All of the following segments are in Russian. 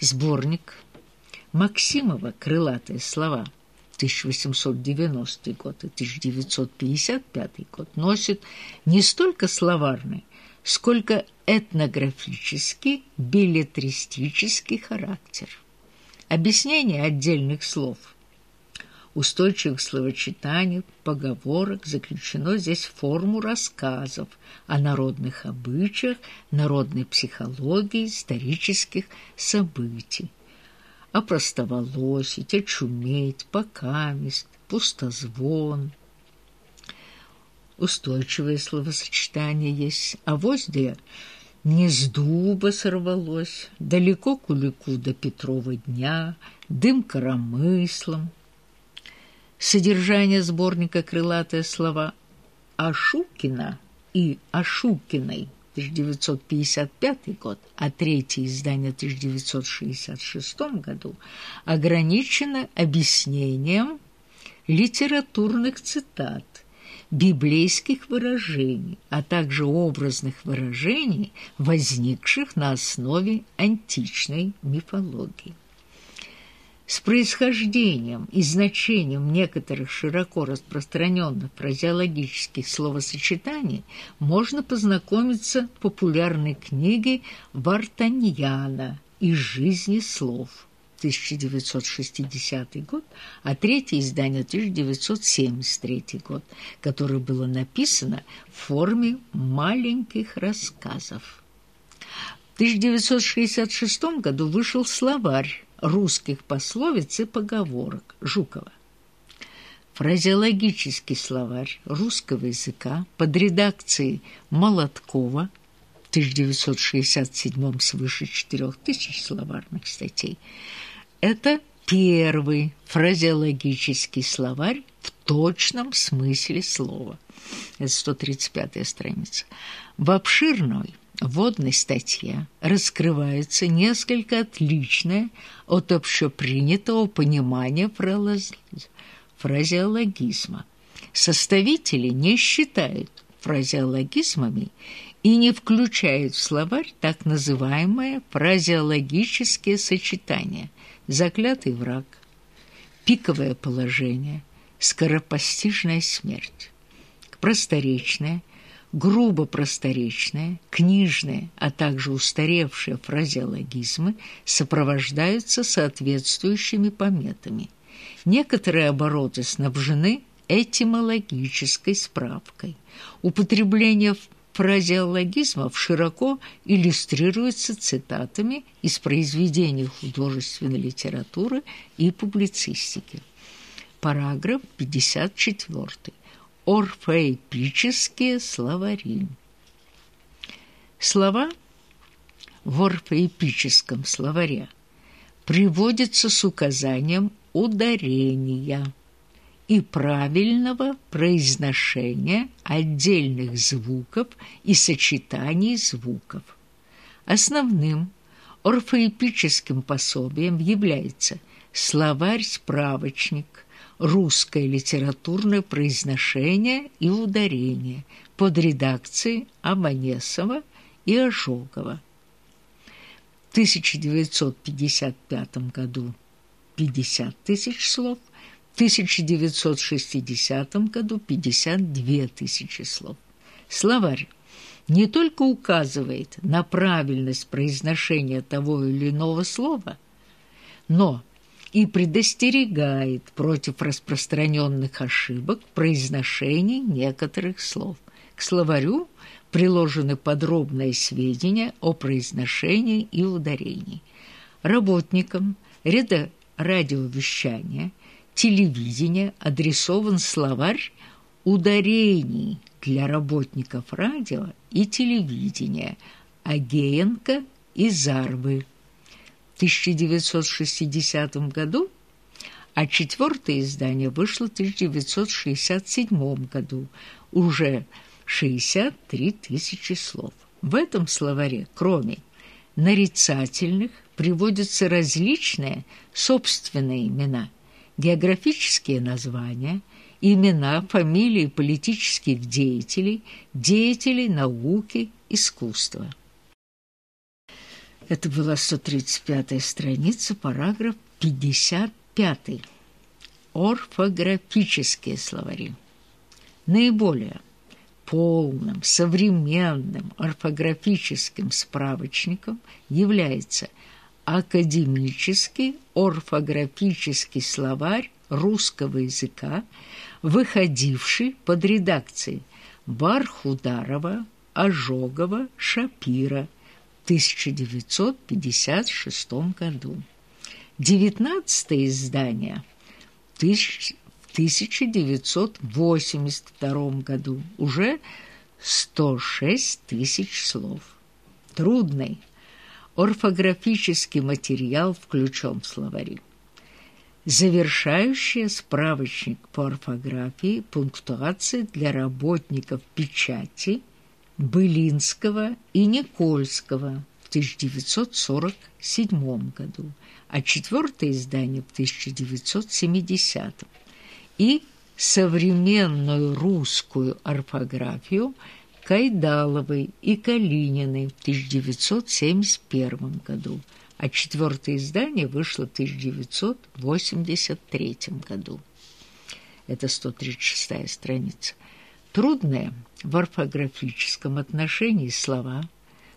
Сборник Максимова «Крылатые слова» 1890 год и 1955 год носит не столько словарный, сколько этнографический, билетристический характер. Объяснение отдельных слов, устойчивых словочитаний, поговорок заключено здесь форму рассказов о народных обычаях, народной психологии, исторических событий опростоволосить, очуметь, покамест, пустозвон. Устойчивое словосочетание есть, а возле не с дуба сорвалось, далеко кулику до Петрова дня, дым коромыслом. Содержание сборника «Крылатые слова» Ашукина и Ашукиной 1955 год, а третье издание в 1966 году ограничено объяснением литературных цитат, библейских выражений, а также образных выражений, возникших на основе античной мифологии с происхождением и значением некоторых широко распространенных фразеологических словосочетаний можно познакомиться в популярной книге Вартаньяна «Из жизни слов» 1960 год, а третье издание 1973 год, которое было написано в форме маленьких рассказов. В 1966 году вышел словарь русских пословиц и поговорок Жукова. Фразеологический словарь русского языка под редакцией Молоткова в 1967 свыше 4000 словарных статей. Это первый фразеологический словарь в точном смысле слова. Это 135-я страница. В обширной вводной статье раскрывается несколько отличное от общепринятого понимания фразеологизма. Составители не считают фразеологизмами и не включают в словарь так называемые фразеологические сочетания «заклятый враг», «пиковое положение», «скоропостижная смерть», «просторечное», грубо просторечные, книжные, а также устаревшие фразеологизмы сопровождаются соответствующими пометами. Некоторые обороты снабжены этимологической справкой. Употребление фразеологизмов широко иллюстрируется цитатами из произведений художественной литературы и публицистики. Параграф 54 орфоэпические словари. Слова в орфоэпическом словаре приводятся с указанием ударения и правильного произношения отдельных звуков и сочетаний звуков. Основным орфоэпическим пособием является словарь-справочник – русское литературное произношение и ударение под редакцией Абанесова и Ожогова. В 1955 году 50 тысяч слов, в 1960 году 52 тысячи слов. Словарь не только указывает на правильность произношения того или иного слова, но и предостерегает против распространенных ошибок в произношении некоторых слов. К словарю приложены подробные сведения о произношении и ударении. Работникам ряда радиовещания, телевидения адресован словарь ударений для работников радио и телевидения Агеенко и Зарвы. 1960 году, а четвертое издание вышло в 1967 году, уже 63 тысячи слов. В этом словаре, кроме нарицательных, приводятся различные собственные имена, географические названия, имена, фамилии политических деятелей, деятелей науки, искусства. Это была 135-я страница, параграф 55. Орфографические словари. Наиболее полным современным орфографическим справочником является академический орфографический словарь русского языка, выходивший под редакцией Бархударова, Ожогова, Шапира 1956 году. Девятнадцатое издание в 1982 году уже 106 тысяч слов. Трудный орфографический материал включен в словари. Завершающий справочник по орфографии пунктуации для работников печати Былинского и Никольского в 1947 году, а четвертое издание в 1970 и современную русскую орфографию Кайдаловой и Калининой в 1971 году, а четвертое издание вышло в 1983 году. Это 136 страница. Трудные в орфографическом отношении слова,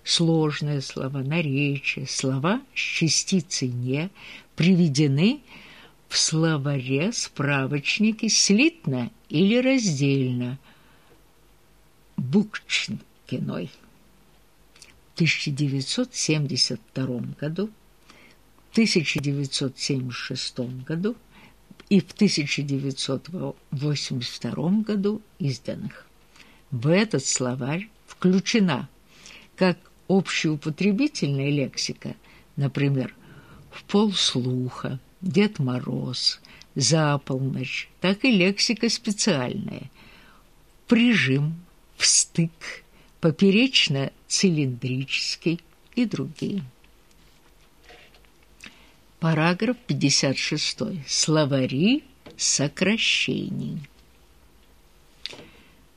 сложные слова, наречия, слова с частицей «не» приведены в словаре справочнике слитно или раздельно Букчинкиной в 1972 году, в 1976 году и в 1982 году изданных. В этот словарь включена как общеупотребительная лексика, например, в полслуха, Дед Мороз, за полночь, так и лексика специальная, прижим, встык, поперечно-цилиндрический и другие. Параграф 56. Словари сокращений.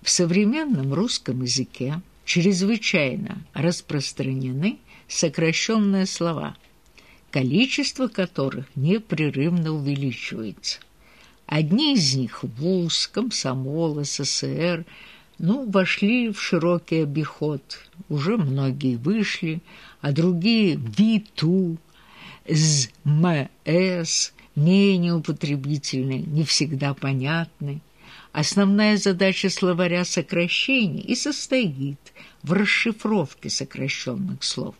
В современном русском языке чрезвычайно распространены сокращенные слова, количество которых непрерывно увеличивается. Одни из них – ВУЗ, Комсомол, СССР – ну, вошли в широкий обиход. Уже многие вышли, а другие – ВИТУ, ЗМС, менее употребительные, не всегда понятны. Основная задача словаря сокращений и состоит в расшифровке сокращенных слов.